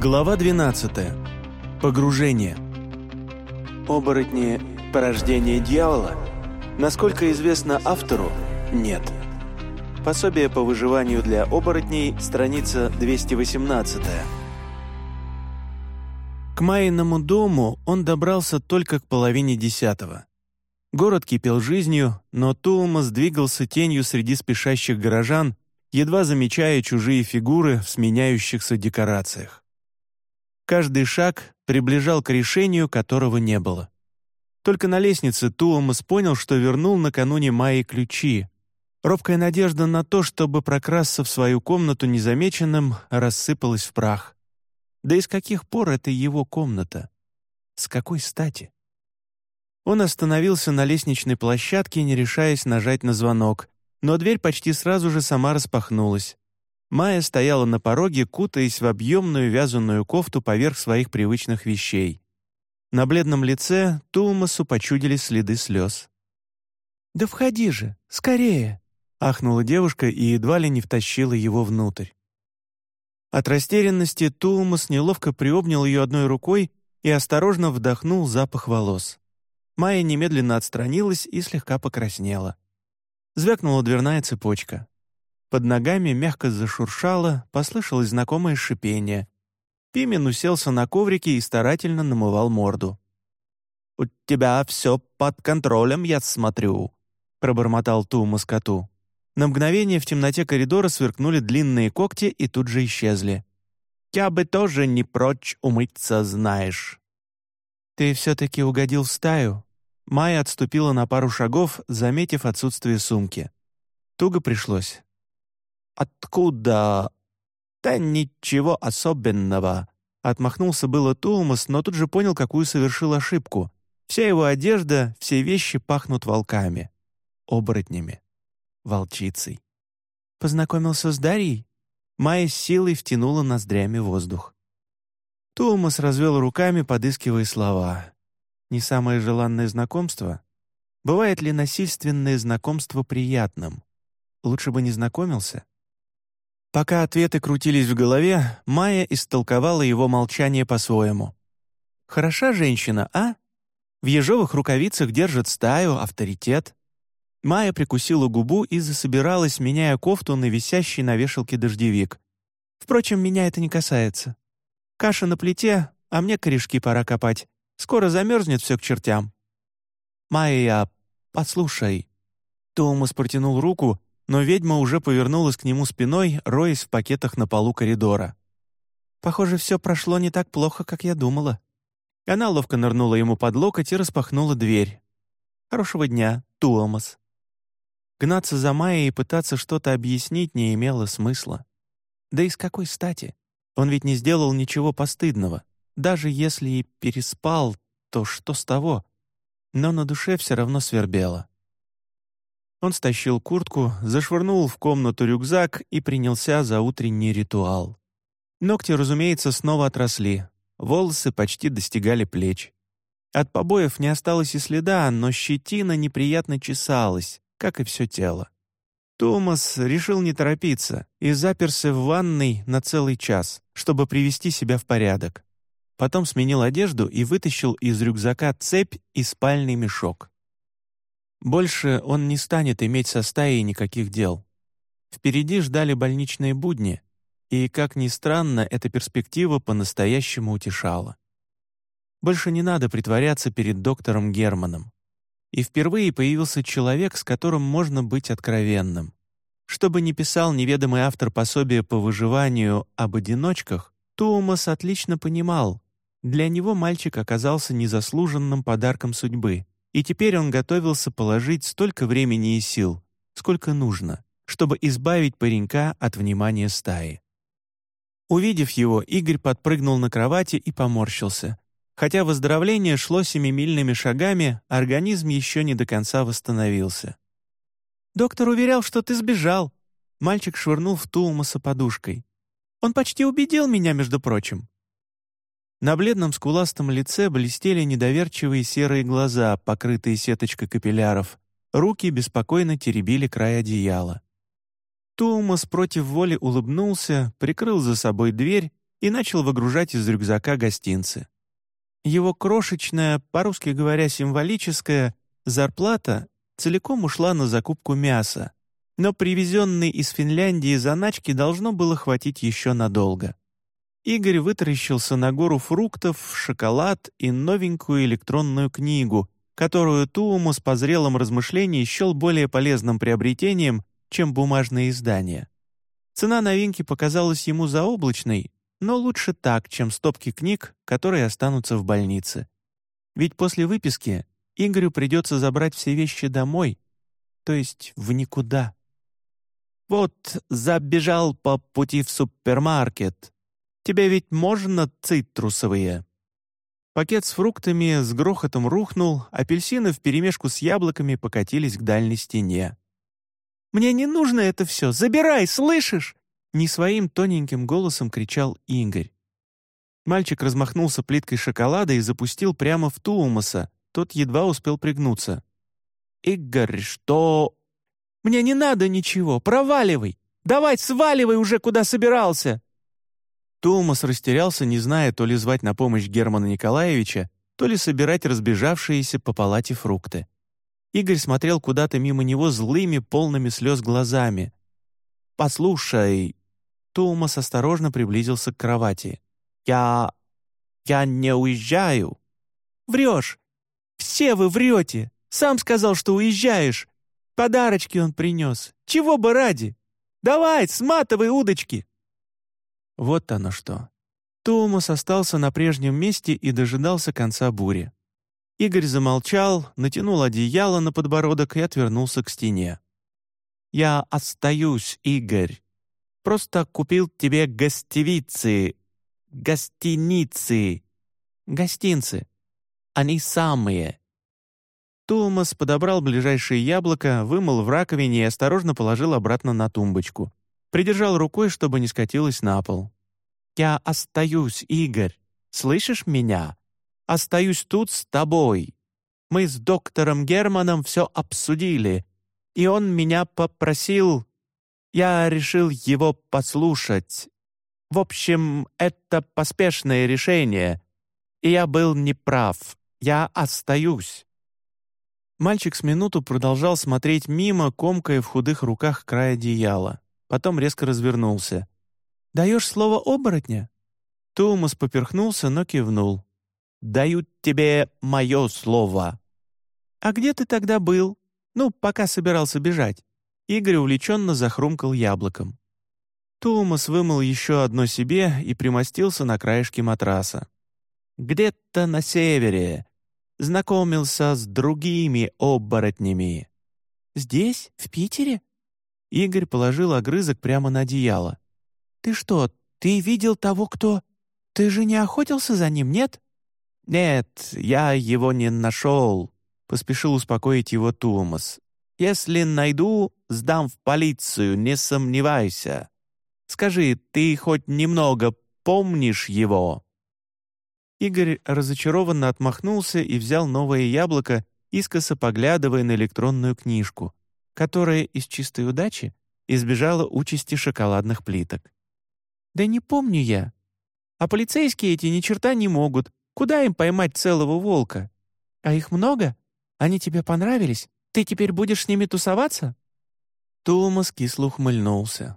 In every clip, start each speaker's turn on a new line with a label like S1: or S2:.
S1: Глава 12. Погружение. Оборотни – порождение дьявола? Насколько известно автору, нет. Пособие по выживанию для оборотней, страница 218. К Майиному дому он добрался только к половине десятого. Город кипел жизнью, но Туумас двигался тенью среди спешащих горожан, едва замечая чужие фигуры в сменяющихся декорациях. Каждый шаг приближал к решению, которого не было. Только на лестнице Туомас понял, что вернул накануне Майи ключи. Робкая надежда на то, чтобы прокрасться в свою комнату незамеченным, рассыпалась в прах. Да и с каких пор это его комната? С какой стати? Он остановился на лестничной площадке, не решаясь нажать на звонок, но дверь почти сразу же сама распахнулась. Майя стояла на пороге, кутаясь в объемную вязаную кофту поверх своих привычных вещей. На бледном лице Тумасу почудили следы слез. «Да входи же, скорее!» — ахнула девушка и едва ли не втащила его внутрь. От растерянности Туумас неловко приобнял ее одной рукой и осторожно вдохнул запах волос. Майя немедленно отстранилась и слегка покраснела. Звякнула дверная цепочка. Под ногами мягко зашуршало, послышалось знакомое шипение. Пимен уселся на коврике и старательно намывал морду. «У тебя все под контролем, я смотрю», — пробормотал Тума скоту. На мгновение в темноте коридора сверкнули длинные когти и тут же исчезли. «Я бы тоже не прочь умыться, знаешь». «Ты все-таки угодил в стаю?» Майя отступила на пару шагов, заметив отсутствие сумки. Туго пришлось. «Откуда?» «Да ничего особенного», — отмахнулся было Туумас, но тут же понял, какую совершил ошибку. Вся его одежда, все вещи пахнут волками, оборотнями, волчицей. Познакомился с Дарьей? Майя с силой втянула ноздрями воздух. Туумас развел руками, подыскивая слова. Не самое желанное знакомство? Бывает ли насильственное знакомство приятным? Лучше бы не знакомился? Пока ответы крутились в голове, Майя истолковала его молчание по-своему. «Хороша женщина, а? В ежовых рукавицах держит стаю, авторитет». Майя прикусила губу и засобиралась, меняя кофту на висящий на вешалке дождевик. «Впрочем, меня это не касается. Каша на плите, а мне корешки пора копать. Скоро замерзнет все к чертям». «Майя, послушай». Томас протянул руку, но ведьма уже повернулась к нему спиной, роясь в пакетах на полу коридора. «Похоже, все прошло не так плохо, как я думала». Она ловко нырнула ему под локоть и распахнула дверь. «Хорошего дня, Туомас». Гнаться за Майей и пытаться что-то объяснить не имело смысла. Да и с какой стати? Он ведь не сделал ничего постыдного. Даже если и переспал, то что с того? Но на душе все равно свербело. Он стащил куртку, зашвырнул в комнату рюкзак и принялся за утренний ритуал. Ногти, разумеется, снова отросли, волосы почти достигали плеч. От побоев не осталось и следа, но щетина неприятно чесалась, как и все тело. Томас решил не торопиться и заперся в ванной на целый час, чтобы привести себя в порядок. Потом сменил одежду и вытащил из рюкзака цепь и спальный мешок. Больше он не станет иметь со стаей никаких дел. Впереди ждали больничные будни, и, как ни странно, эта перспектива по-настоящему утешала. Больше не надо притворяться перед доктором Германом. И впервые появился человек, с которым можно быть откровенным. Что бы ни писал неведомый автор пособия по выживанию об одиночках, Туумас отлично понимал, для него мальчик оказался незаслуженным подарком судьбы — и теперь он готовился положить столько времени и сил, сколько нужно, чтобы избавить паренька от внимания стаи. Увидев его, Игорь подпрыгнул на кровати и поморщился. Хотя выздоровление шло семимильными шагами, организм еще не до конца восстановился. «Доктор уверял, что ты сбежал», — мальчик швырнул в Туумаса подушкой. «Он почти убедил меня, между прочим». На бледном скуластом лице блестели недоверчивые серые глаза, покрытые сеточкой капилляров. Руки беспокойно теребили край одеяла. Туумас против воли улыбнулся, прикрыл за собой дверь и начал выгружать из рюкзака гостинцы. Его крошечная, по-русски говоря, символическая, зарплата целиком ушла на закупку мяса, но привезенной из Финляндии заначки должно было хватить еще надолго. Игорь вытаращился на гору фруктов, шоколад и новенькую электронную книгу, которую Тууму по зрелом размышлении счел более полезным приобретением, чем бумажные издания. Цена новинки показалась ему заоблачной, но лучше так, чем стопки книг, которые останутся в больнице. Ведь после выписки Игорю придется забрать все вещи домой, то есть в никуда. «Вот забежал по пути в супермаркет. Тебе ведь можно цитрусовые?» Пакет с фруктами с грохотом рухнул, апельсины вперемешку с яблоками покатились к дальней стене. «Мне не нужно это все! Забирай, слышишь?» Не своим тоненьким голосом кричал Игорь. Мальчик размахнулся плиткой шоколада и запустил прямо в Туумаса. Тот едва успел пригнуться. «Игорь, что...» «Мне не надо ничего, проваливай! Давай, сваливай уже, куда собирался!» Туумас растерялся, не зная, то ли звать на помощь Германа Николаевича, то ли собирать разбежавшиеся по палате фрукты. Игорь смотрел куда-то мимо него злыми, полными слез глазами. «Послушай...» Томас осторожно приблизился к кровати. «Я... я не уезжаю». «Врешь! Все вы врете! Сам сказал, что уезжаешь! Подарочки он принес! Чего бы ради! Давай, сматывай удочки!» Вот оно что. Томас остался на прежнем месте и дожидался конца бури. Игорь замолчал, натянул одеяло на подбородок и отвернулся к стене. «Я остаюсь, Игорь. Просто купил тебе гостевицы, гостиницы, гостинцы. Они самые». Томас подобрал ближайшее яблоко, вымыл в раковине и осторожно положил обратно на тумбочку. Придержал рукой, чтобы не скатилось на пол. «Я остаюсь, Игорь. Слышишь меня?» остаюсь тут с тобой. Мы с доктором Германом все обсудили, и он меня попросил... Я решил его послушать. В общем, это поспешное решение, и я был неправ. Я остаюсь». Мальчик с минуту продолжал смотреть мимо, комкая в худых руках край одеяла. Потом резко развернулся. «Даешь слово оборотня?» Томас поперхнулся, но кивнул дают тебе мое слово». «А где ты тогда был? Ну, пока собирался бежать». Игорь увлеченно захрумкал яблоком. Томас вымыл еще одно себе и примостился на краешке матраса. «Где-то на севере. Знакомился с другими оборотнями». «Здесь? В Питере?» Игорь положил огрызок прямо на одеяло. «Ты что, ты видел того, кто... Ты же не охотился за ним, нет?» «Нет, я его не нашел», — поспешил успокоить его Томас. «Если найду, сдам в полицию, не сомневайся. Скажи, ты хоть немного помнишь его?» Игорь разочарованно отмахнулся и взял новое яблоко, искоса поглядывая на электронную книжку, которая из чистой удачи избежала участи шоколадных плиток. «Да не помню я. А полицейские эти ни черта не могут, Куда им поймать целого волка? А их много? Они тебе понравились? Ты теперь будешь с ними тусоваться?» Томас кисло ухмыльнулся.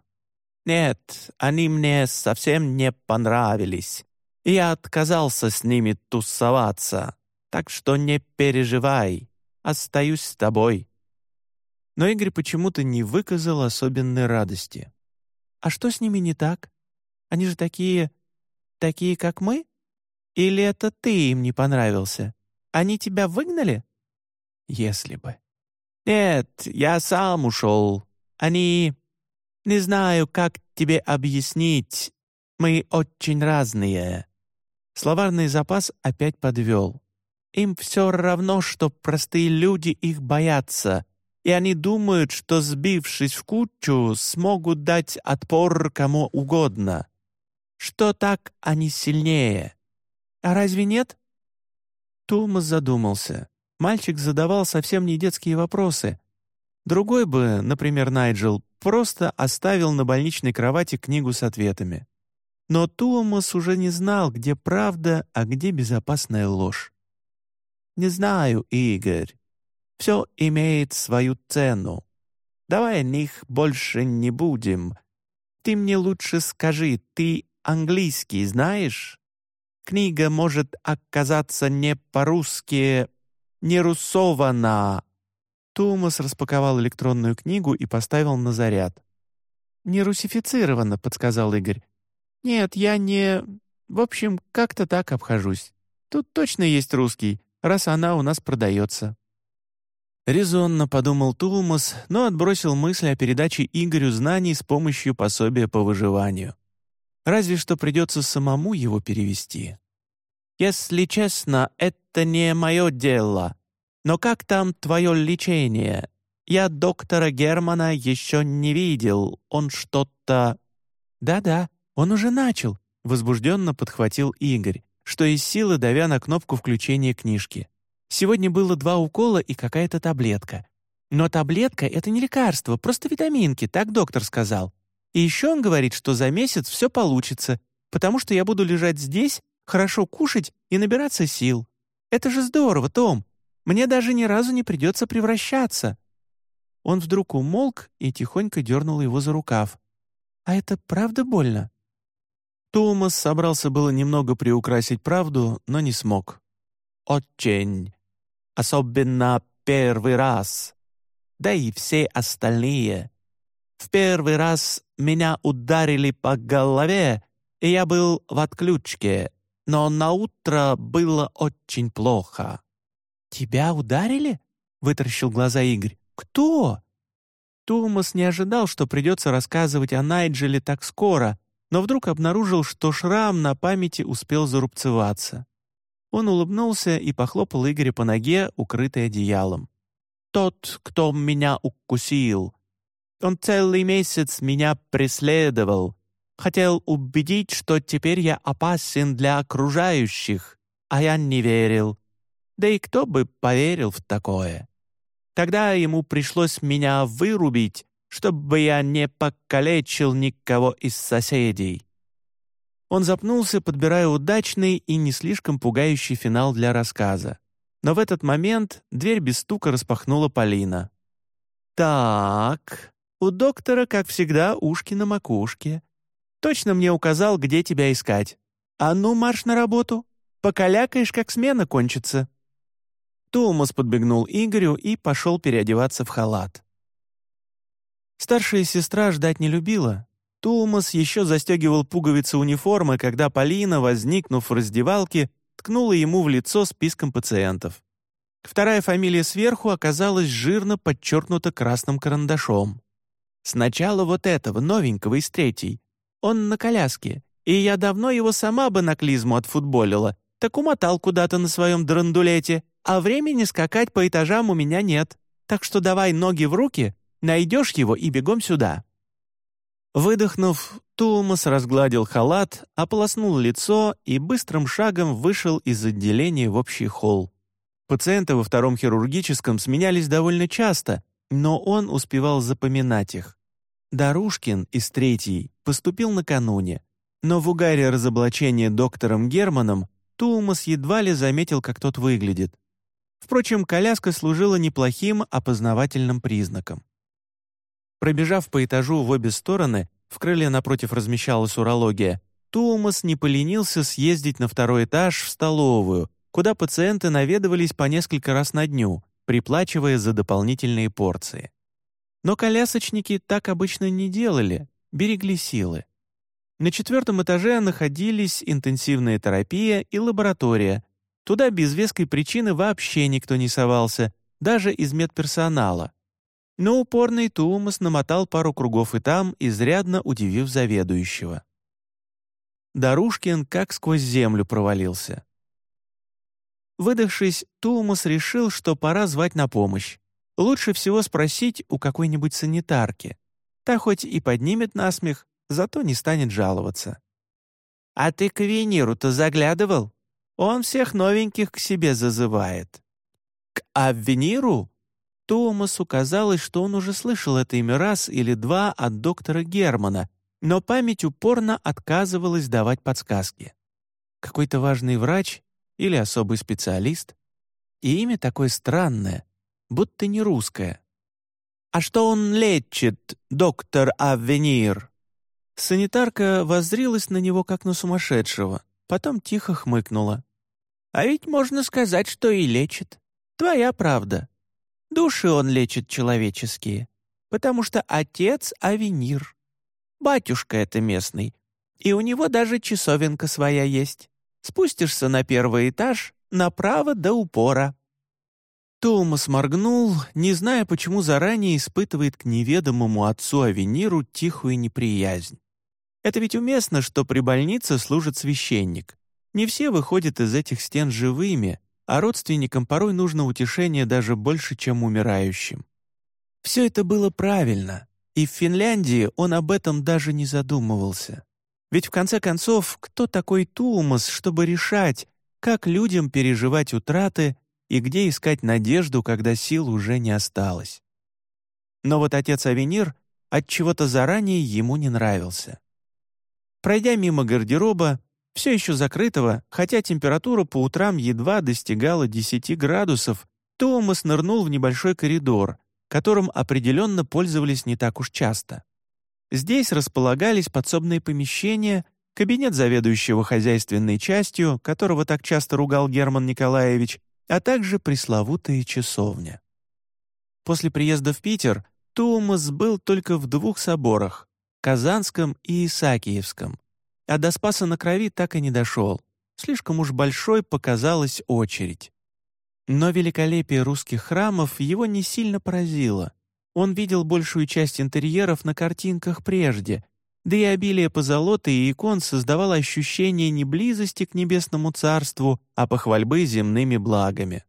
S1: «Нет, они мне совсем не понравились. Я отказался с ними тусоваться, так что не переживай, остаюсь с тобой». Но Игорь почему-то не выказал особенной радости. «А что с ними не так? Они же такие... такие, как мы?» Или это ты им не понравился? Они тебя выгнали?» «Если бы». «Нет, я сам ушел. Они... Не знаю, как тебе объяснить. Мы очень разные». Словарный запас опять подвел. Им все равно, что простые люди их боятся, и они думают, что, сбившись в кучу, смогут дать отпор кому угодно. Что так они сильнее. «А разве нет?» Томас задумался. Мальчик задавал совсем не детские вопросы. Другой бы, например, Найджел, просто оставил на больничной кровати книгу с ответами. Но Туомас уже не знал, где правда, а где безопасная ложь. «Не знаю, Игорь. Все имеет свою цену. Давай о них больше не будем. Ты мне лучше скажи, ты английский знаешь? Книга может оказаться не по-русски, не русована». Томас распаковал электронную книгу и поставил на заряд. «Не русифицировано», — подсказал Игорь. «Нет, я не... В общем, как-то так обхожусь. Тут точно есть русский, раз она у нас продается». Резонно подумал Тулмас, но отбросил мысль о передаче Игорю знаний с помощью пособия по выживанию. Разве что придется самому его перевести. «Если честно, это не мое дело. Но как там твое лечение? Я доктора Германа еще не видел. Он что-то...» «Да-да, он уже начал», — возбужденно подхватил Игорь, что из силы давя на кнопку включения книжки. Сегодня было два укола и какая-то таблетка. Но таблетка — это не лекарство, просто витаминки, так доктор сказал. И еще он говорит, что за месяц все получится, потому что я буду лежать здесь, хорошо кушать и набираться сил. Это же здорово, Том. Мне даже ни разу не придется превращаться». Он вдруг умолк и тихонько дернул его за рукав. «А это правда больно?» Томас собрался было немного приукрасить правду, но не смог. «Очень особенно первый раз, да и все остальные. В первый раз меня ударили по голове, и я был в отключке, но на утро было очень плохо. «Тебя ударили?» — вытаращил глаза Игорь. «Кто?» Томас не ожидал, что придется рассказывать о Найджеле так скоро, но вдруг обнаружил, что шрам на памяти успел зарубцеваться. Он улыбнулся и похлопал Игоря по ноге, укрытой одеялом. «Тот, кто меня укусил. Он целый месяц меня преследовал. Хотел убедить, что теперь я опасен для окружающих, а я не верил. Да и кто бы поверил в такое? Тогда ему пришлось меня вырубить, чтобы я не покалечил никого из соседей. Он запнулся, подбирая удачный и не слишком пугающий финал для рассказа. Но в этот момент дверь без стука распахнула Полина. «Так, у доктора, как всегда, ушки на макушке. Точно мне указал, где тебя искать. А ну, марш на работу. Покалякаешь, как смена кончится». Томас подбегнул Игорю и пошел переодеваться в халат. Старшая сестра ждать не любила, Тулмас еще застегивал пуговицы униформы, когда Полина, возникнув в раздевалке, ткнула ему в лицо списком пациентов. Вторая фамилия сверху оказалась жирно подчеркнута красным карандашом. Сначала вот этого, новенького из третьей. Он на коляске, и я давно его сама бы на клизму отфутболила, так умотал куда-то на своем драндулете, а времени скакать по этажам у меня нет. Так что давай ноги в руки, найдешь его и бегом сюда». Выдохнув, Тулмас разгладил халат, ополоснул лицо и быстрым шагом вышел из отделения в общий холл. Пациенты во втором хирургическом сменялись довольно часто, но он успевал запоминать их. Дарушкин из третьей поступил накануне, но в угаре разоблачения доктором Германом Тулмас едва ли заметил, как тот выглядит. Впрочем, коляска служила неплохим опознавательным признаком. Пробежав по этажу в обе стороны, в крыле напротив размещалась урология, Туумас не поленился съездить на второй этаж в столовую, куда пациенты наведывались по несколько раз на дню, приплачивая за дополнительные порции. Но колясочники так обычно не делали, берегли силы. На четвертом этаже находились интенсивная терапия и лаборатория. Туда без веской причины вообще никто не совался, даже из медперсонала но упорный Туумас намотал пару кругов и там, изрядно удивив заведующего. Дарушкин как сквозь землю провалился. Выдохшись, Туумас решил, что пора звать на помощь. Лучше всего спросить у какой-нибудь санитарки. Та хоть и поднимет насмех, зато не станет жаловаться. «А ты к Венеру-то заглядывал? Он всех новеньких к себе зазывает». «К Авениру?» Томасу казалось, что он уже слышал это имя раз или два от доктора Германа, Но память упорно отказывалась давать подсказки. Какой-то важный врач или особый специалист. И имя такое странное, будто не русское. «А что он лечит, доктор Авенир?» Санитарка воззрилась на него, как на сумасшедшего, потом тихо хмыкнула. «А ведь можно сказать, что и лечит. Твоя правда. Души он лечит человеческие, потому что отец — Авенир. Батюшка это местный, и у него даже часовенка своя есть. Спустишься на первый этаж, направо до упора». Томас моргнул, не зная, почему заранее испытывает к неведомому отцу Авениру тихую неприязнь. Это ведь уместно, что при больнице служит священник. Не все выходят из этих стен живыми, а родственникам порой нужно утешение даже больше, чем умирающим. Все это было правильно, и в Финляндии он об этом даже не задумывался. Ведь в конце концов, кто такой Туумас, чтобы решать, как людям переживать утраты и где искать надежду, когда сил уже не осталось? Но вот отец Авенир от чего-то заранее ему не нравился. Пройдя мимо гардероба, все еще закрытого, хотя температура по утрам едва достигала 10 градусов, Томас нырнул в небольшой коридор, которым определенно пользовались не так уж часто. Здесь располагались подсобные помещения, кабинет заведующего хозяйственной частью, которого так часто ругал Герман Николаевич, а также пресловутая часовня. После приезда в Питер Туумас был только в двух соборах — Казанском и Исаакиевском, а до Спаса на Крови так и не дошел. Слишком уж большой показалась очередь. Но великолепие русских храмов его не сильно поразило. Он видел большую часть интерьеров на картинках прежде, да и обилие позолоты и икон создавало ощущение не близости к небесному царству, а похвальбы земными благами.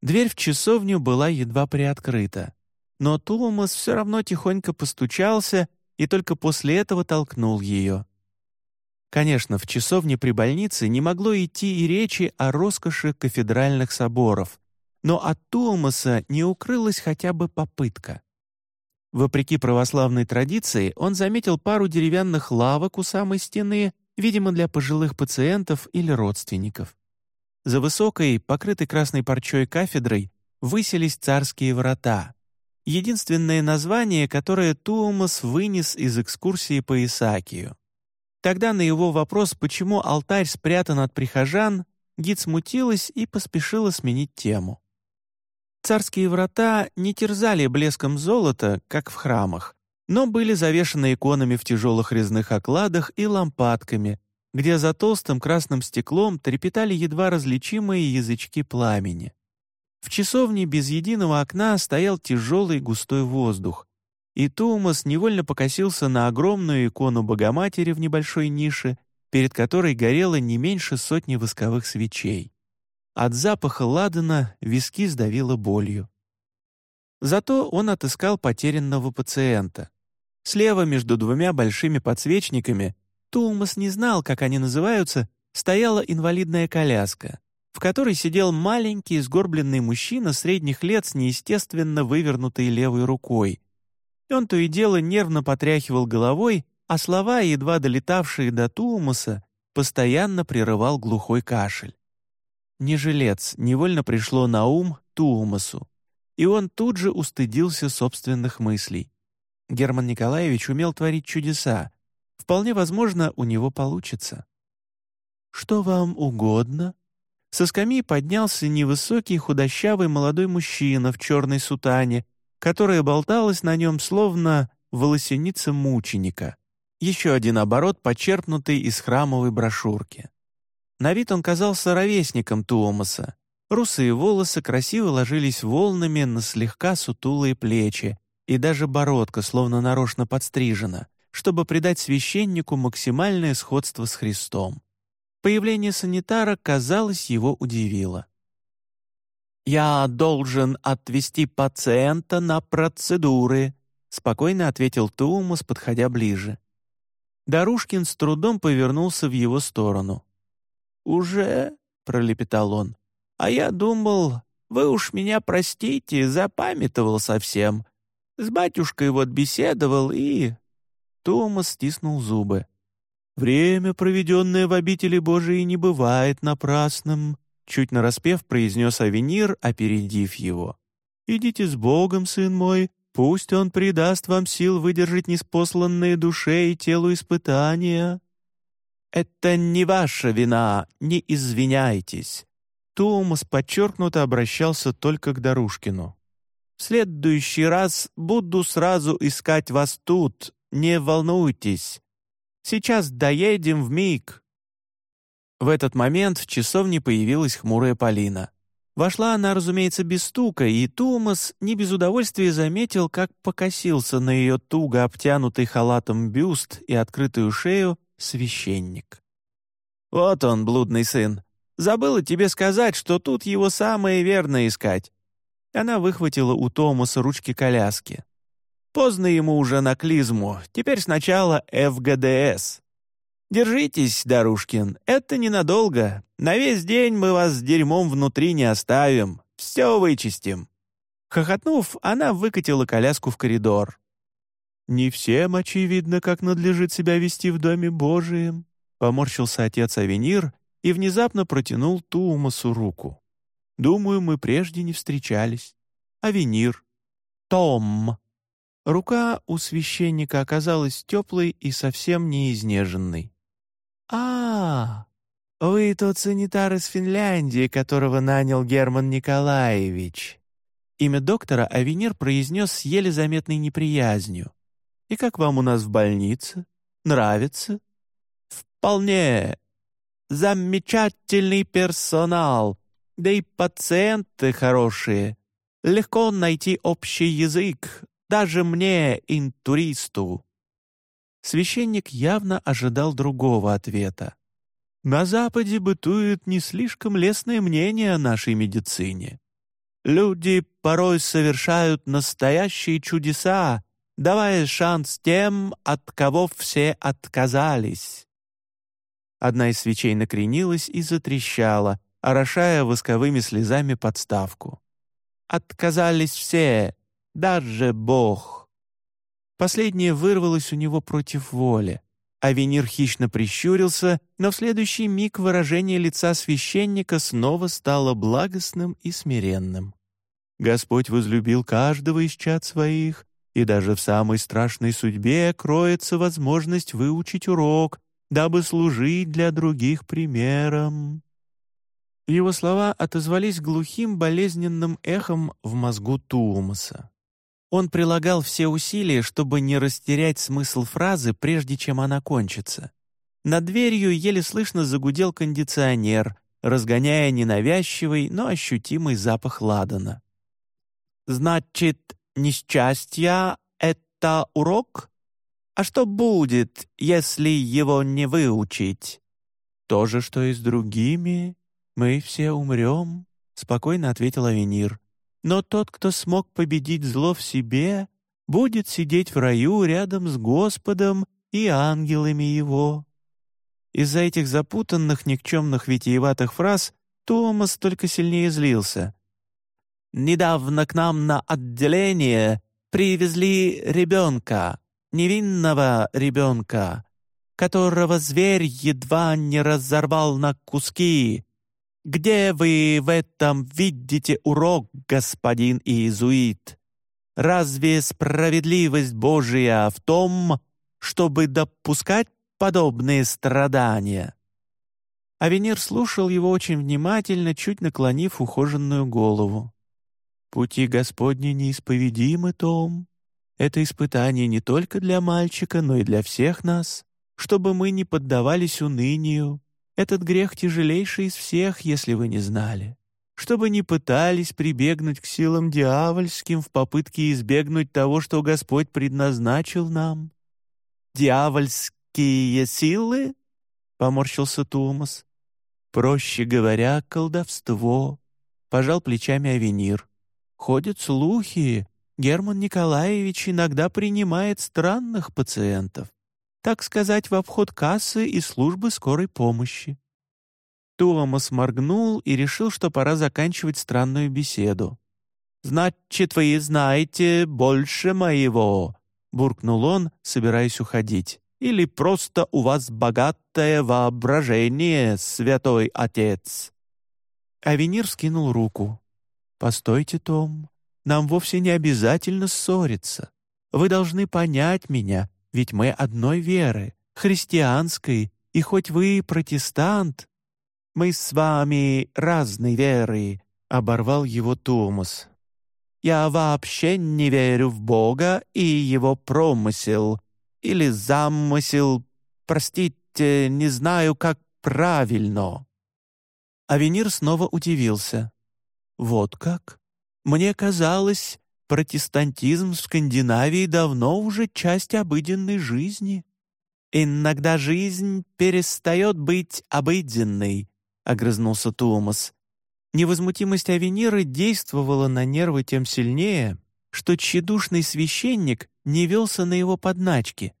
S1: Дверь в часовню была едва приоткрыта, но Тулмас все равно тихонько постучался и только после этого толкнул ее. Конечно, в часовне при больнице не могло идти и речи о роскоши кафедральных соборов, но от Туомаса не укрылась хотя бы попытка. Вопреки православной традиции, он заметил пару деревянных лавок у самой стены, видимо, для пожилых пациентов или родственников. За высокой, покрытой красной парчой кафедрой, высились царские врата. Единственное название, которое Туумас вынес из экскурсии по Исаакию. Тогда на его вопрос, почему алтарь спрятан от прихожан, гид смутилась и поспешила сменить тему. Царские врата не терзали блеском золота, как в храмах, но были завешаны иконами в тяжелых резных окладах и лампадками, где за толстым красным стеклом трепетали едва различимые язычки пламени. В часовне без единого окна стоял тяжелый густой воздух, и Томас невольно покосился на огромную икону Богоматери в небольшой нише, перед которой горело не меньше сотни восковых свечей. От запаха ладана виски сдавило болью. Зато он отыскал потерянного пациента. Слева между двумя большими подсвечниками, Тулмас не знал, как они называются, стояла инвалидная коляска, в которой сидел маленький сгорбленный мужчина средних лет с неестественно вывернутой левой рукой. Он то и дело нервно потряхивал головой, а слова, едва долетавшие до Тулмаса, постоянно прерывал глухой кашель. Не жилец невольно пришло на ум Туумасу, и он тут же устыдился собственных мыслей. Герман Николаевич умел творить чудеса. Вполне возможно, у него получится. «Что вам угодно?» Со скамьи поднялся невысокий худощавый молодой мужчина в черной сутане, которая болталась на нем словно волосеница мученика. Еще один оборот, почерпнутый из храмовой брошюрки. На вид он казался ровесником Туомаса. Русые волосы красиво ложились волнами на слегка сутулые плечи, и даже бородка словно нарочно подстрижена, чтобы придать священнику максимальное сходство с Христом. Появление санитара, казалось, его удивило. «Я должен отвести пациента на процедуры», спокойно ответил Туумас, подходя ближе. Дорушкин с трудом повернулся в его сторону. «Уже?» — пролепетал он. «А я думал, вы уж меня простите, запамятовал совсем. С батюшкой вот беседовал и...» Томас стиснул зубы. «Время, проведенное в обители Божией, не бывает напрасным», чуть нараспев произнес Авенир, опередив его. «Идите с Богом, сын мой, пусть Он придаст вам сил выдержать неспосланные душе и телу испытания». «Это не ваша вина, не извиняйтесь». Томас подчеркнуто обращался только к Дорушкину. «В следующий раз буду сразу искать вас тут, не волнуйтесь. Сейчас доедем в миг. В этот момент в часовне появилась хмурая Полина. Вошла она, разумеется, без стука, и Томас не без удовольствия заметил, как покосился на ее туго обтянутый халатом бюст и открытую шею священник. «Вот он, блудный сын. Забыла тебе сказать, что тут его самое верное искать». Она выхватила у Томаса ручки коляски. «Поздно ему уже на клизму, теперь сначала ФГДС». «Держитесь, Дарушкин, это ненадолго. На весь день мы вас с дерьмом внутри не оставим. Все вычистим». Хохотнув, она выкатила коляску в коридор. «Не всем очевидно, как надлежит себя вести в Доме Божием», поморщился отец Авенир и внезапно протянул Туумасу руку. «Думаю, мы прежде не встречались. Авенир. Том». Рука у священника оказалась теплой и совсем не изнеженной. «А, вы тот санитар из Финляндии, которого нанял Герман Николаевич». Имя доктора Авенир произнес с еле заметной неприязнью. «И как вам у нас в больнице? Нравится?» «Вполне. Замечательный персонал, да и пациенты хорошие. Легко найти общий язык, даже мне, интуристу». Священник явно ожидал другого ответа. На Западе бытует не слишком лестное мнение о нашей медицине. Люди порой совершают настоящие чудеса, давая шанс тем, от кого все отказались. Одна из свечей накренилась и затрещала, орошая восковыми слезами подставку. «Отказались все, даже Бог». Последнее вырвалось у него против воли. Авенир хищно прищурился, но в следующий миг выражение лица священника снова стало благостным и смиренным. Господь возлюбил каждого из чад своих, и даже в самой страшной судьбе кроется возможность выучить урок, дабы служить для других примером. Его слова отозвались глухим болезненным эхом в мозгу Туумаса. Он прилагал все усилия, чтобы не растерять смысл фразы, прежде чем она кончится. Над дверью еле слышно загудел кондиционер, разгоняя ненавязчивый, но ощутимый запах ладана. «Значит, несчастье — это урок? А что будет, если его не выучить?» «То же, что и с другими. Мы все умрем», — спокойно ответил Авенир. Но тот, кто смог победить зло в себе, будет сидеть в раю рядом с Господом и ангелами Его». Из-за этих запутанных, никчемных, витиеватых фраз Томас только сильнее злился. «Недавно к нам на отделение привезли ребенка, невинного ребенка, которого зверь едва не разорвал на куски, где вы в этом видите урок, господин иезуит? Разве справедливость Божия в том, чтобы допускать подобные страдания?» Авенир слушал его очень внимательно, чуть наклонив ухоженную голову. «Пути Господни неисповедимы, Том. Это испытание не только для мальчика, но и для всех нас, чтобы мы не поддавались унынию, этот грех тяжелейший из всех, если вы не знали. Чтобы не пытались прибегнуть к силам дьявольским в попытке избегнуть того, что Господь предназначил нам. «Дьявольские силы?» — поморщился Томас. «Проще говоря, колдовство», — пожал плечами Авенир. «Ходят слухи, Герман Николаевич иногда принимает странных пациентов так сказать, в обход кассы и службы скорой помощи. Туомас моргнул и решил, что пора заканчивать странную беседу. «Значит, вы знаете больше моего. — буркнул он, собираясь уходить. «Или просто у вас богатое воображение, святой отец?» Авенир скинул руку. «Постойте, Том, нам вовсе не обязательно ссориться. Вы должны понять меня, ведь мы одной веры, христианской, и хоть вы протестант, мы с вами разной веры», — оборвал его Томас. «Я вообще не верю в Бога и его промысел, или замысел, простите, не знаю, как правильно». Авенир снова удивился. «Вот как? Мне казалось, протестантизм в Скандинавии давно уже часть обыденной жизни. Иногда жизнь перестает быть обыденной, огрызнулся Туумас. Невозмутимость Авениры действовала на нервы тем сильнее, что тщедушный священник не велся на его подначки.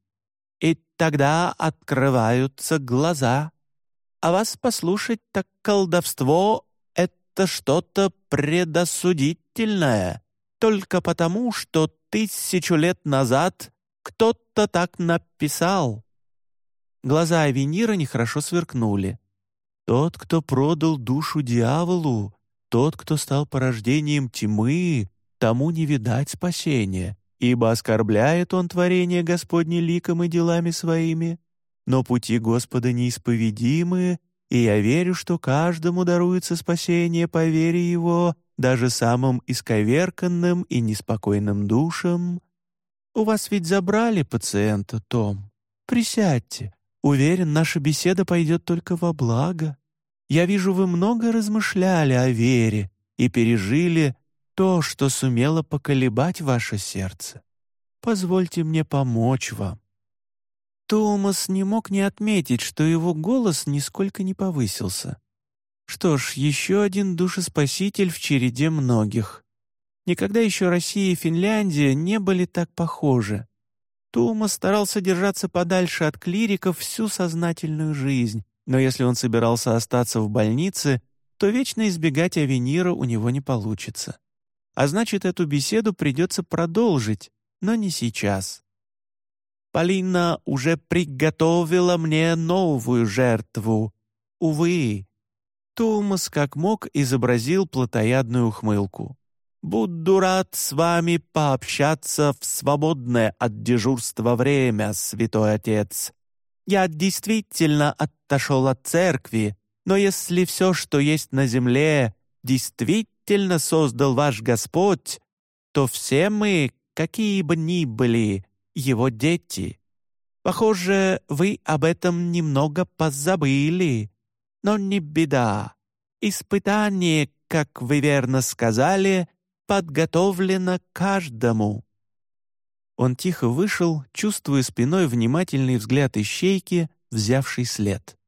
S1: И тогда открываются глаза. А вас послушать так колдовство — это что-то предосудительное, только потому, что тысячу лет назад кто-то так написал. Глаза Авенира нехорошо сверкнули. Тот, кто продал душу дьяволу, тот, кто стал порождением тьмы, тому не видать спасения, ибо оскорбляет он творение Господне ликом и делами своими. Но пути Господа неисповедимы, и я верю, что каждому даруется спасение по вере Его, даже самым исковерканным и неспокойным душам. У вас ведь забрали пациента, Том. Присядьте, Уверен, наша беседа пойдет только во благо. Я вижу, вы много размышляли о вере и пережили то, что сумело поколебать ваше сердце. Позвольте мне помочь вам». Томас не мог не отметить, что его голос нисколько не повысился. Что ж, еще один душеспаситель в череде многих. Никогда еще Россия и Финляндия не были так похожи. Тума старался держаться подальше от клириков всю сознательную жизнь, но если он собирался остаться в больнице, то вечно избегать Авенира у него не получится. А значит, эту беседу придется продолжить, но не сейчас. Полина уже приготовила мне новую жертву. Увы. Томас как мог изобразил плотоядную ухмылку. Буду рад с вами пообщаться в свободное от дежурства время, святой отец. Я действительно отошел от церкви, но если все, что есть на земле, действительно создал ваш Господь, то все мы, какие бы ни были, его дети. Похоже, вы об этом немного позабыли, но не беда. Испытание, как вы верно сказали, подготовлено каждому». Он тихо вышел, чувствуя спиной внимательный взгляд ищейки, взявший след.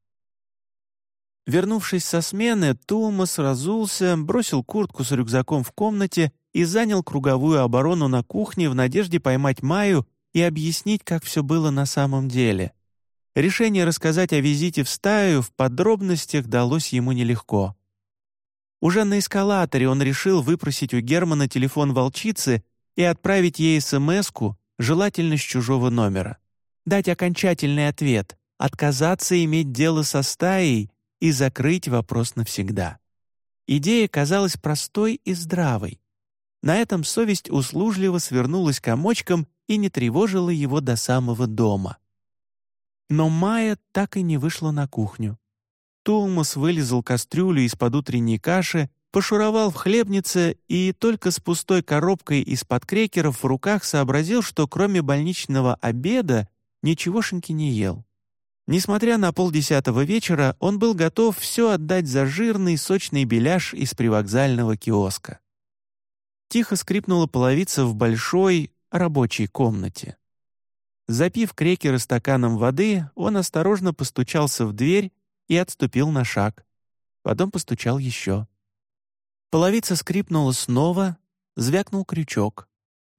S1: Вернувшись со смены, Томас разулся, бросил куртку с рюкзаком в комнате и занял круговую оборону на кухне в надежде поймать Маю и объяснить, как все было на самом деле. Решение рассказать о визите в стаю в подробностях далось ему нелегко. Уже на эскалаторе он решил выпросить у Германа телефон волчицы и отправить ей смс желательно с чужого номера. Дать окончательный ответ, отказаться иметь дело со стаей и закрыть вопрос навсегда. Идея казалась простой и здравой. На этом совесть услужливо свернулась комочком и не тревожила его до самого дома. Но Майя так и не вышла на кухню. Томас вылезал кастрюлю из-под утренней каши, пошуровал в хлебнице и только с пустой коробкой из-под крекеров в руках сообразил, что кроме больничного обеда ничегошеньки не ел. Несмотря на полдесятого вечера, он был готов все отдать за жирный сочный беляш из привокзального киоска. Тихо скрипнула половица в большой рабочей комнате. Запив крекеры стаканом воды, он осторожно постучался в дверь и отступил на шаг. Потом постучал еще. Половица скрипнула снова, звякнул крючок.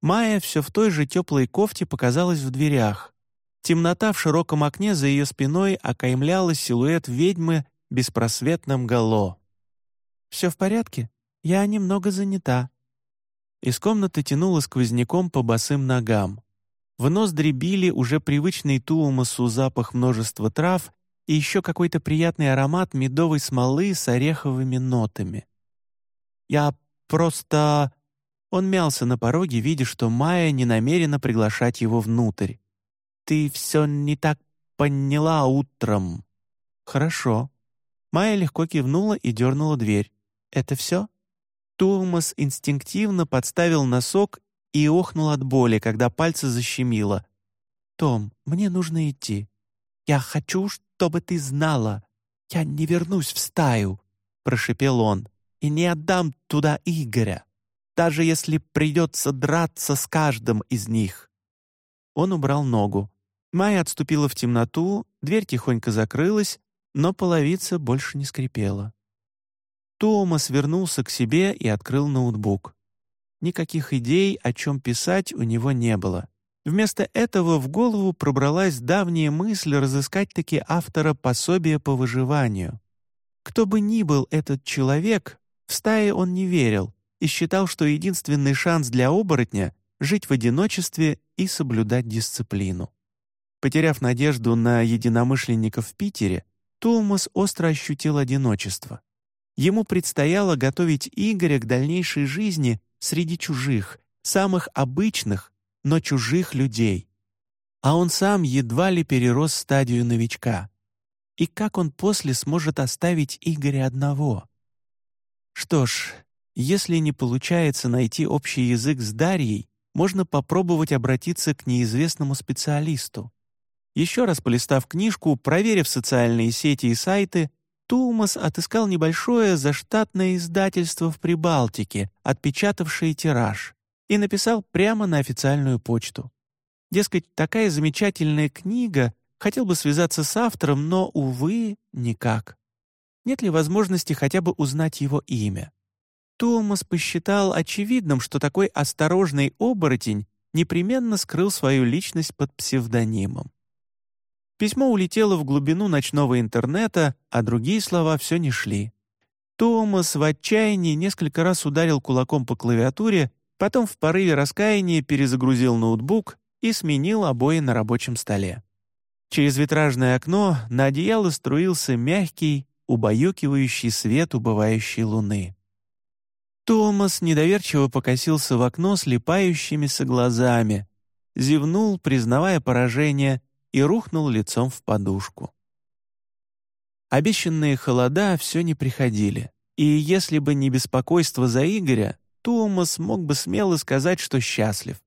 S1: Майя все в той же теплой кофте показалась в дверях. Темнота в широком окне за ее спиной окаймляла силуэт ведьмы беспросветным гало. «Все в порядке? Я немного занята». Из комнаты тянуло сквозняком по босым ногам. В нос дребили уже привычный Туумасу запах множества трав и еще какой-то приятный аромат медовой смолы с ореховыми нотами. «Я просто...» Он мялся на пороге, видя, что Майя не намерена приглашать его внутрь. «Ты все не так поняла утром». «Хорошо». Майя легко кивнула и дернула дверь. «Это все?» Томас инстинктивно подставил носок и охнул от боли, когда пальцы защемило. «Том, мне нужно идти. Я хочу, чтобы ты знала. Я не вернусь в стаю», — прошепел он, «и не отдам туда Игоря, даже если придется драться с каждым из них». Он убрал ногу. Майя отступила в темноту, дверь тихонько закрылась, но половица больше не скрипела. Томас вернулся к себе и открыл ноутбук. Никаких идей, о чем писать, у него не было. Вместо этого в голову пробралась давняя мысль разыскать-таки автора пособия по выживанию. Кто бы ни был этот человек, в стае он не верил и считал, что единственный шанс для оборотня — жить в одиночестве и соблюдать дисциплину. Потеряв надежду на единомышленников в Питере, Томас остро ощутил одиночество. Ему предстояло готовить Игоря к дальнейшей жизни среди чужих, самых обычных, но чужих людей. А он сам едва ли перерос стадию новичка. И как он после сможет оставить Игоря одного? Что ж, если не получается найти общий язык с Дарьей, можно попробовать обратиться к неизвестному специалисту. Еще раз полистав книжку, проверив социальные сети и сайты, Тумас отыскал небольшое заштатное издательство в Прибалтике, отпечатавшее тираж, и написал прямо на официальную почту. Дескать, такая замечательная книга, хотел бы связаться с автором, но, увы, никак. Нет ли возможности хотя бы узнать его имя? Томас посчитал очевидным, что такой осторожный оборотень непременно скрыл свою личность под псевдонимом. Письмо улетело в глубину ночного интернета, а другие слова все не шли. Томас в отчаянии несколько раз ударил кулаком по клавиатуре, потом в порыве раскаяния перезагрузил ноутбук и сменил обои на рабочем столе. Через витражное окно на одеяло струился мягкий, убаюкивающий свет убывающей луны. Томас недоверчиво покосился в окно слепающимися глазами, зевнул, признавая поражение, и рухнул лицом в подушку. Обещанные холода все не приходили, и если бы не беспокойство за Игоря, Томас мог бы смело сказать, что счастлив.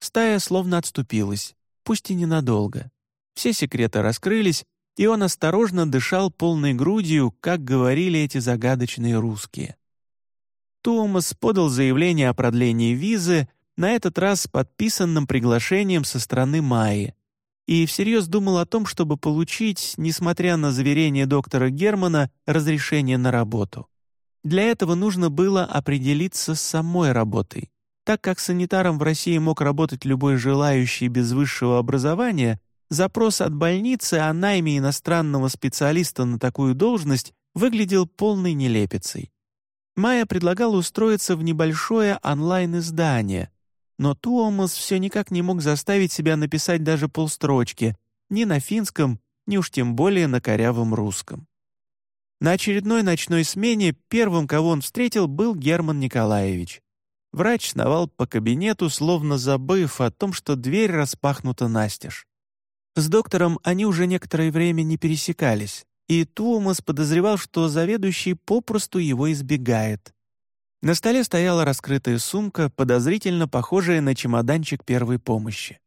S1: Стая словно отступилась, пусть и ненадолго. Все секреты раскрылись, и он осторожно дышал полной грудью, как говорили эти загадочные русские. Томас подал заявление о продлении визы, на этот раз с подписанным приглашением со стороны Майи, и всерьез думал о том, чтобы получить, несмотря на заверение доктора Германа, разрешение на работу. Для этого нужно было определиться с самой работой. Так как санитаром в России мог работать любой желающий без высшего образования, запрос от больницы о найме иностранного специалиста на такую должность выглядел полной нелепицей. Майя предлагала устроиться в небольшое онлайн-издание, но Туомас все никак не мог заставить себя написать даже полстрочки ни на финском, ни уж тем более на корявом русском. На очередной ночной смене первым, кого он встретил, был Герман Николаевич. Врач сновал по кабинету, словно забыв о том, что дверь распахнута настежь. С доктором они уже некоторое время не пересекались, и Туомас подозревал, что заведующий попросту его избегает. На столе стояла раскрытая сумка, подозрительно похожая на чемоданчик первой помощи.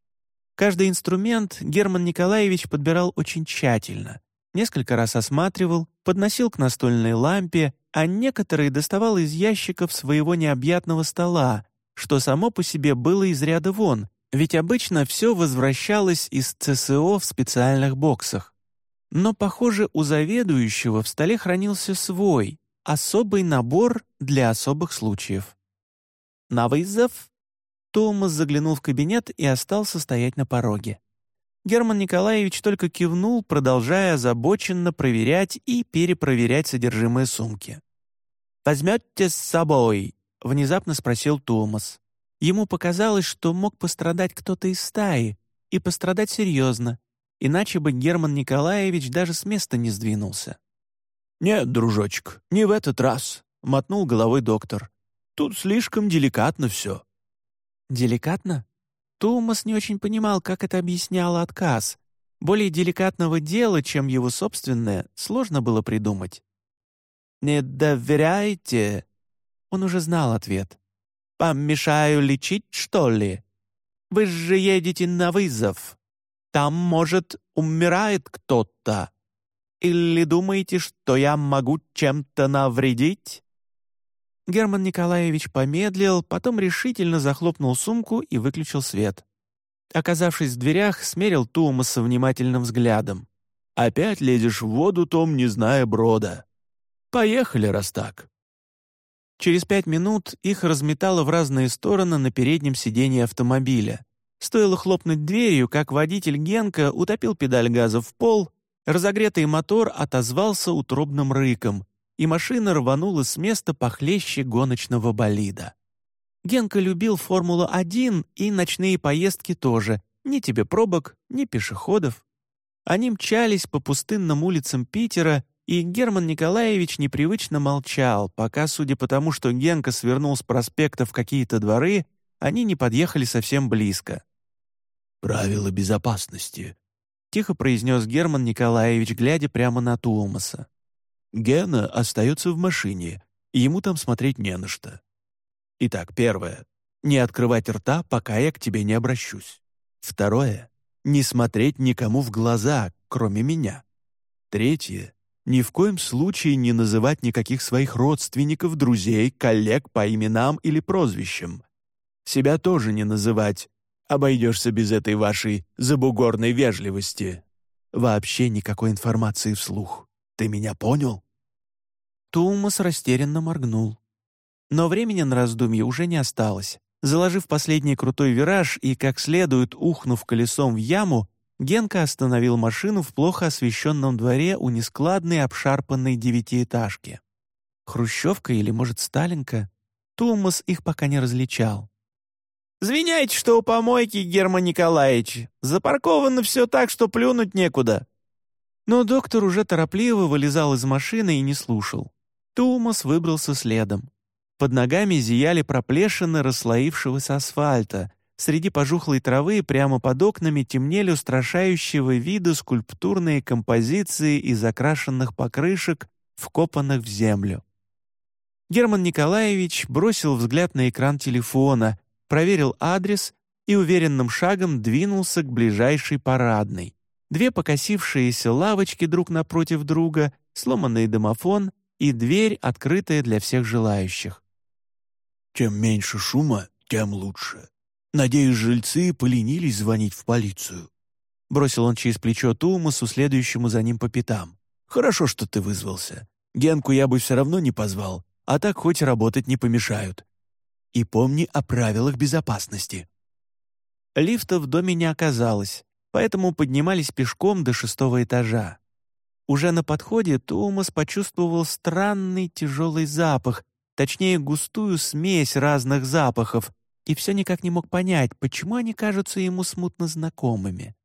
S1: Каждый инструмент Герман Николаевич подбирал очень тщательно. Несколько раз осматривал, подносил к настольной лампе, а некоторые доставал из ящиков своего необъятного стола, что само по себе было из ряда вон, ведь обычно все возвращалось из ЦСО в специальных боксах. Но, похоже, у заведующего в столе хранился свой, Особый набор для особых случаев. На вызов Томас заглянул в кабинет и остался стоять на пороге. Герман Николаевич только кивнул, продолжая озабоченно проверять и перепроверять содержимое сумки. «Возьмете с собой?» — внезапно спросил Томас. Ему показалось, что мог пострадать кто-то из стаи, и пострадать серьезно, иначе бы Герман Николаевич даже с места не сдвинулся.
S2: «Нет, дружочек, не в этот раз», — мотнул головой доктор. «Тут слишком деликатно все».
S1: «Деликатно?» Томас не очень понимал, как это объясняло отказ. Более деликатного дела, чем его собственное, сложно было придумать. «Не доверяете?» Он уже знал ответ. «Помешаю лечить, что ли? Вы же едете на вызов. Там, может, умирает кто-то. Или думаете, что я могу чем-то навредить?» Герман Николаевич помедлил, потом решительно захлопнул сумку и выключил свет. Оказавшись в дверях, смерил Туумаса внимательным взглядом.
S2: «Опять лезешь в воду, Том, не зная брода. Поехали, раз так».
S1: Через пять минут их разметало в разные стороны на переднем сиденье автомобиля. Стоило хлопнуть дверью, как водитель Генка утопил педаль газа в пол, разогретый мотор отозвался утробным рыком, и машина рванула с места похлеще гоночного болида. Генка любил «Формулу-1» и ночные поездки тоже. Ни тебе пробок, ни пешеходов. Они мчались по пустынным улицам Питера, и Герман Николаевич непривычно молчал, пока, судя по тому, что Генка свернул с проспекта в какие-то дворы, они не подъехали совсем близко.
S2: «Правила безопасности», — тихо произнес
S1: Герман Николаевич, глядя прямо на Туумаса.
S2: «Гена остается в машине, ему там смотреть не на что. Итак, первое — не открывать рта, пока я к тебе не обращусь. Второе — не смотреть никому в глаза, кроме меня. Третье — ни в коем случае не называть никаких своих родственников, друзей, коллег по именам или прозвищам. Себя тоже не называть. Обойдешься без этой вашей забугорной вежливости. Вообще никакой информации вслух. Ты меня понял?»
S1: Тумас растерянно моргнул. Но времени на раздумье уже не осталось. Заложив последний крутой вираж и, как следует, ухнув колесом в яму, Генка остановил машину в плохо освещенном дворе у нескладной обшарпанной девятиэтажки. Хрущевка или, может, Сталинка? Томас их пока не различал. «Звиняйте, что у помойки, Герман Николаевич. Запарковано все так, что плюнуть некуда». Но доктор уже торопливо вылезал из машины и не слушал. Томас выбрался следом. Под ногами зияли проплешины расслоившегося асфальта. Среди пожухлой травы прямо под окнами темнели устрашающего вида скульптурные композиции из окрашенных покрышек, вкопанных в землю. Герман Николаевич бросил взгляд на экран телефона, проверил адрес и уверенным шагом двинулся к ближайшей парадной. Две покосившиеся лавочки друг напротив друга, сломанный домофон и дверь, открытая для всех желающих.
S2: Чем меньше шума, тем лучше. Надеюсь, жильцы поленились звонить в полицию.
S1: Бросил он через плечо Тумасу, следующему за ним по пятам.
S2: «Хорошо, что ты вызвался. Генку я бы все равно не позвал, а так хоть работать не помешают. И помни о правилах безопасности».
S1: Лифта в доме не оказалось, поэтому поднимались пешком до шестого этажа. Уже на подходе Томас почувствовал странный тяжелый запах, точнее густую смесь разных запахов, и все никак не мог понять, почему они кажутся ему смутно знакомыми.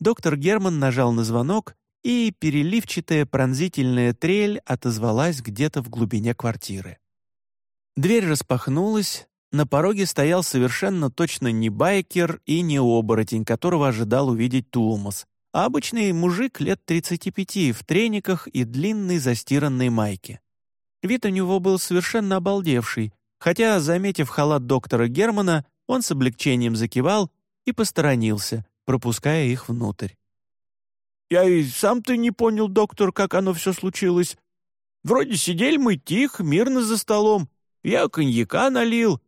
S1: Доктор Герман нажал на звонок, и переливчатая пронзительная трель отозвалась где-то в глубине квартиры. Дверь распахнулась, на пороге стоял совершенно точно не байкер и не оборотень, которого ожидал увидеть Тулмас, а обычный мужик лет 35 в трениках и длинной застиранной майке. Вид у него был совершенно обалдевший, хотя, заметив халат доктора Германа, он с облегчением закивал и посторонился, пропуская их внутрь.
S2: «Я и сам-то не понял, доктор, как оно все случилось. Вроде сидели мы тихо, мирно за столом. Я коньяка налил.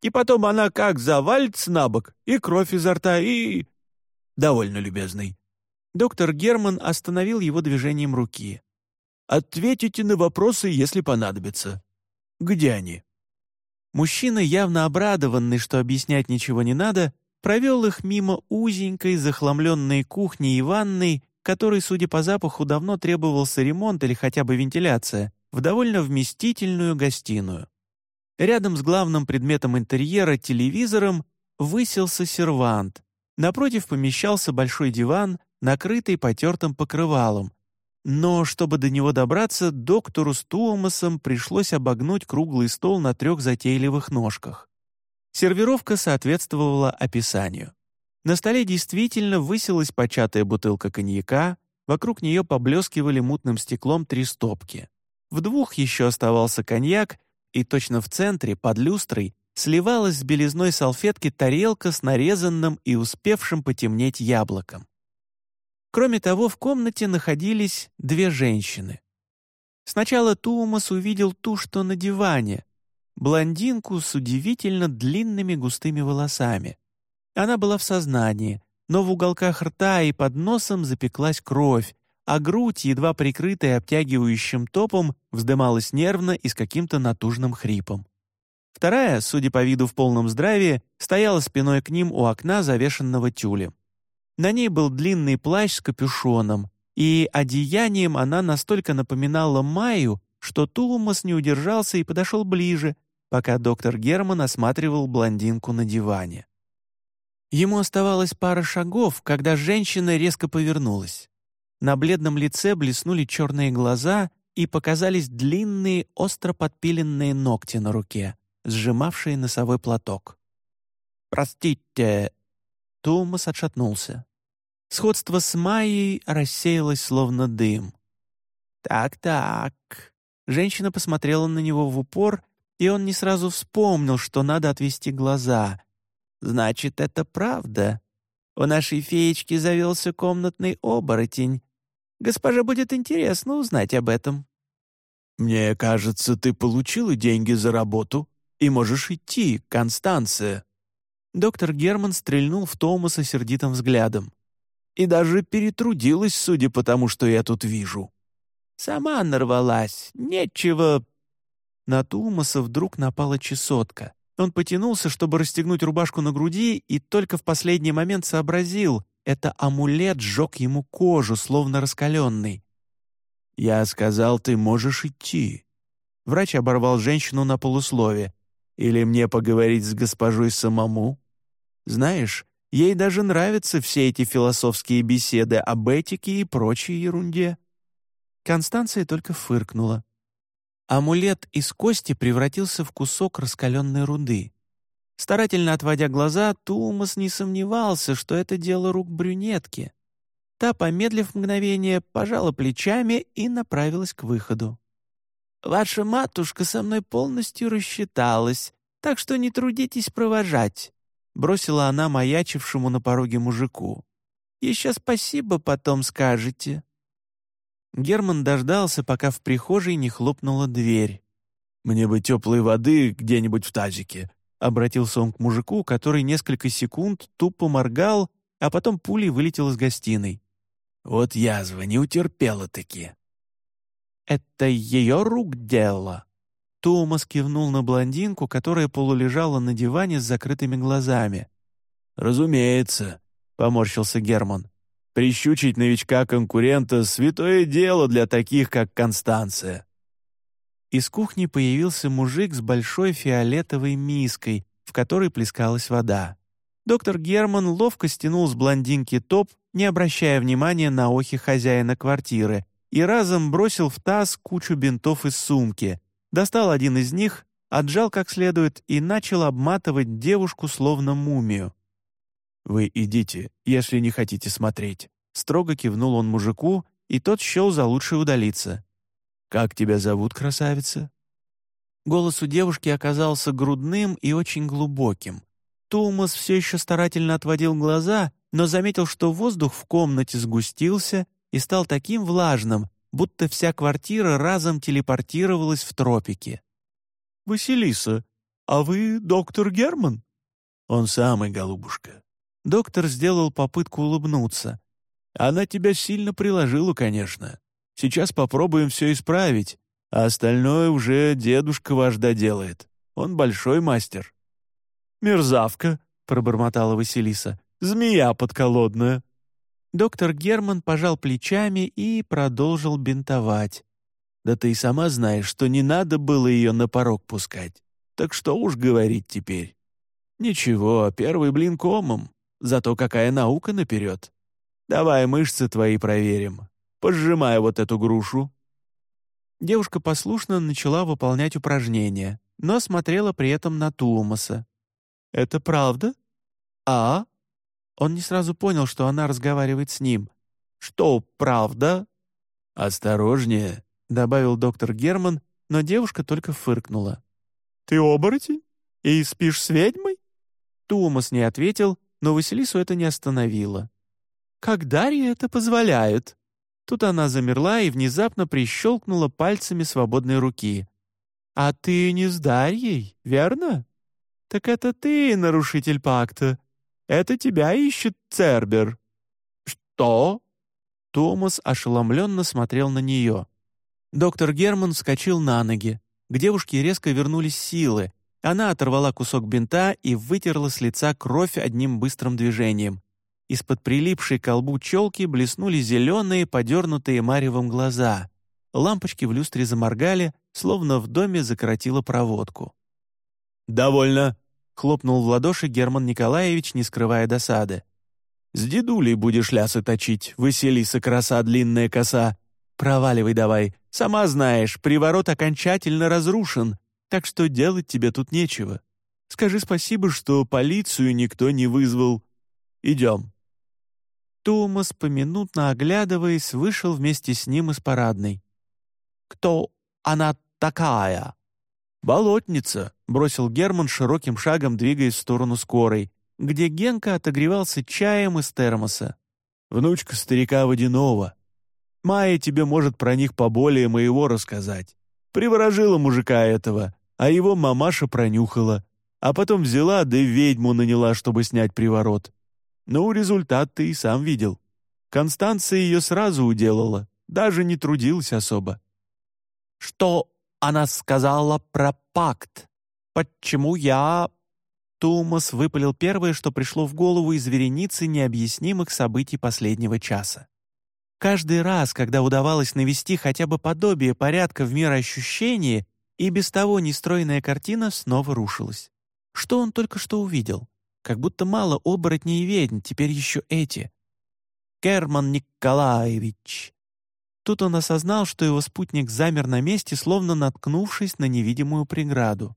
S2: И потом она как завалится на бок, и кровь изо рта, и...» «Довольно любезный».
S1: Доктор Герман остановил его движением руки.
S2: Ответите на вопросы, если понадобится. Где они?»
S1: Мужчина, явно обрадованный, что объяснять ничего не надо, провел их мимо узенькой, захламленной кухни и ванной, которой, судя по запаху, давно требовался ремонт или хотя бы вентиляция, в довольно вместительную гостиную. Рядом с главным предметом интерьера, телевизором, высился сервант. Напротив помещался большой диван, накрытый потертым покрывалом. Но чтобы до него добраться, доктору с Туомасом пришлось обогнуть круглый стол на трех затейливых ножках. Сервировка соответствовала описанию. На столе действительно высилась початая бутылка коньяка, вокруг нее поблескивали мутным стеклом три стопки. В двух еще оставался коньяк, и точно в центре, под люстрой, сливалась с белизной салфетки тарелка с нарезанным и успевшим потемнеть яблоком. Кроме того, в комнате находились две женщины. Сначала Туумас увидел ту, что на диване, блондинку с удивительно длинными густыми волосами. Она была в сознании, но в уголках рта и под носом запеклась кровь, а грудь, едва прикрытая обтягивающим топом, вздымалась нервно и с каким-то натужным хрипом. Вторая, судя по виду в полном здравии, стояла спиной к ним у окна, завешенного тюлем. На ней был длинный плащ с капюшоном, и одеянием она настолько напоминала Майю, что Тулумас не удержался и подошел ближе, пока доктор Герман осматривал блондинку на диване. Ему оставалось пара шагов, когда женщина резко повернулась. На бледном лице блеснули черные глаза и показались длинные, остро подпиленные ногти на руке, сжимавшие носовой платок. «Простите!» Томас отшатнулся. Сходство с Майей рассеялось словно дым. «Так-так...» Женщина посмотрела на него в упор, и он не сразу вспомнил, что надо отвести глаза. «Значит, это правда. У нашей феечки завелся комнатный оборотень, Госпоже будет интересно узнать об этом».
S2: «Мне кажется, ты получила деньги за работу и можешь идти, Констанция».
S1: Доктор Герман стрельнул в Томаса сердитым взглядом.
S2: «И даже перетрудилась, судя по тому, что я тут вижу».
S1: «Сама нарвалась. Нечего...» На Томаса вдруг напала чесотка. Он потянулся, чтобы расстегнуть рубашку на груди, и только в последний момент сообразил, это амулет сжег ему кожу, словно раскаленный.
S2: «Я сказал, ты можешь идти».
S1: Врач оборвал женщину на полуслове. «Или мне поговорить с госпожой самому?» «Знаешь, ей даже нравятся все эти философские беседы об этике и прочей ерунде». Констанция только фыркнула. Амулет из кости превратился в кусок раскаленной руды. Старательно отводя глаза, Тулмас не сомневался, что это дело рук брюнетки. Та, помедлив мгновение, пожала плечами и направилась к выходу. «Ваша матушка со мной полностью рассчиталась, так что не трудитесь провожать», — бросила она маячившему на пороге мужику. «Еще спасибо потом скажете». Герман дождался, пока в прихожей не хлопнула дверь.
S2: «Мне бы теплой воды где-нибудь в тазике»,
S1: Обратился он к мужику, который несколько секунд тупо моргал, а потом пулей вылетел из гостиной.
S2: «Вот язва, не утерпела-таки».
S1: «Это ее рук дело?» Томас кивнул на блондинку, которая полулежала на диване с закрытыми глазами.
S2: «Разумеется», — поморщился Герман. «Прищучить новичка-конкурента — святое дело для таких, как Констанция».
S1: Из кухни появился мужик с большой фиолетовой миской, в которой плескалась вода. Доктор Герман ловко стянул с блондинки топ, не обращая внимания на охи хозяина квартиры, и разом бросил в таз кучу бинтов из сумки, достал один из них, отжал как следует и начал обматывать девушку словно мумию.
S2: «Вы идите, если не хотите смотреть», — строго кивнул он мужику, и тот счел за лучшее удалиться. «Как тебя зовут, красавица?»
S1: Голос у девушки оказался грудным и очень глубоким. Тулмас все еще старательно отводил глаза, но заметил, что воздух в комнате сгустился и стал таким влажным, будто вся квартира разом телепортировалась в тропики.
S2: «Василиса, а вы доктор Герман?»
S1: «Он самый, голубушка». Доктор сделал попытку улыбнуться.
S2: «Она тебя сильно приложила, конечно. Сейчас попробуем все исправить, а остальное уже дедушка ваш доделает. Он большой мастер».
S1: «Мерзавка», — пробормотала Василиса, — «змея подколодная». Доктор Герман пожал плечами и продолжил бинтовать.
S2: «Да ты и сама знаешь, что не надо было ее на порог пускать. Так что уж говорить теперь. Ничего, первый блин комом, зато какая наука наперед. Давай мышцы твои проверим. Пожимай вот эту грушу».
S1: Девушка послушно начала выполнять упражнения, но смотрела при этом на Туумаса. «Это правда? А?» Он не сразу понял, что она разговаривает с ним. «Что, правда?»
S2: «Осторожнее», — добавил доктор Герман, но девушка только фыркнула.
S1: «Ты оборотень? И спишь с ведьмой?» Туумас не ответил, но Василису это не остановило. «Как Дарья это позволяет?» Тут она замерла и внезапно прищелкнула пальцами свободной руки. «А ты не с Дарьей, верно? Так это ты нарушитель пакта. Это тебя ищет Цербер». «Что?» Томас ошеломленно смотрел на нее. Доктор Герман вскочил на ноги. К девушке резко вернулись силы. Она оторвала кусок бинта и вытерла с лица кровь одним быстрым движением. Из-под прилипшей к колбу челки блеснули зеленые, подернутые маревом глаза. Лампочки в люстре заморгали, словно в доме закоротила проводку.
S2: «Довольно!» — хлопнул в ладоши
S1: Герман Николаевич, не скрывая досады.
S2: «С дедулей будешь лясы точить, Василиса краса длинная коса. Проваливай давай, сама знаешь, приворот окончательно разрушен, так что делать тебе тут нечего. Скажи спасибо, что полицию никто не вызвал. Идем».
S1: Томас, поминутно оглядываясь, вышел вместе с ним из парадной. «Кто она такая?»
S2: «Болотница», — бросил Герман широким шагом, двигаясь в сторону скорой, где Генка отогревался чаем из термоса. «Внучка старика Водянова. Майя тебе может про них поболее моего рассказать. Приворожила мужика этого, а его мамаша пронюхала, а потом взяла, да ведьму наняла, чтобы снять приворот. Ну, результат ты и сам видел. Констанция ее сразу уделала, даже не трудилась особо.
S1: «Что она сказала про пакт? Почему я...» Тумас выпалил первое, что пришло в голову из вереницы необъяснимых событий последнего часа. Каждый раз, когда удавалось навести хотя бы подобие порядка в мироощущении, и без того нестройная картина снова рушилась. Что он только что увидел? Как будто мало оборотней и ведьм, теперь еще эти. Герман Николаевич. Тут он осознал, что его спутник замер на месте, словно наткнувшись на невидимую преграду.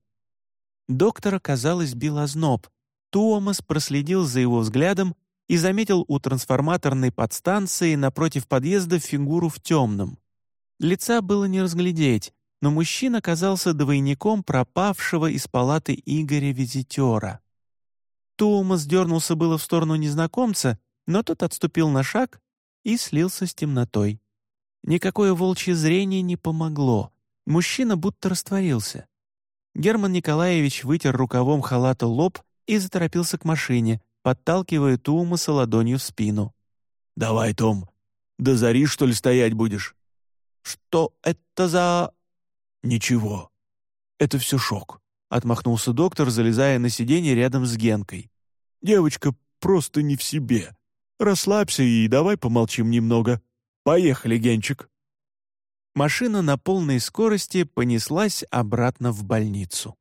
S1: Доктора, казалось, бил озноб. Туомас проследил за его взглядом и заметил у трансформаторной подстанции напротив подъезда фигуру в темном. Лица было не разглядеть, но мужчина казался двойником пропавшего из палаты Игоря-визитера. Туумас дернулся было в сторону незнакомца, но тот отступил на шаг и слился с темнотой. Никакое волчье зрение не помогло. Мужчина будто растворился. Герман Николаевич вытер рукавом халата лоб и заторопился к машине, подталкивая Туумаса ладонью в спину.
S2: «Давай, Том, до зари, что ли, стоять будешь?»
S1: «Что это за...»
S2: «Ничего. Это все шок», — отмахнулся доктор, залезая на сиденье рядом с Генкой. «Девочка просто не в себе. Расслабься и давай помолчим немного. Поехали, Генчик».
S1: Машина на полной скорости понеслась обратно в больницу.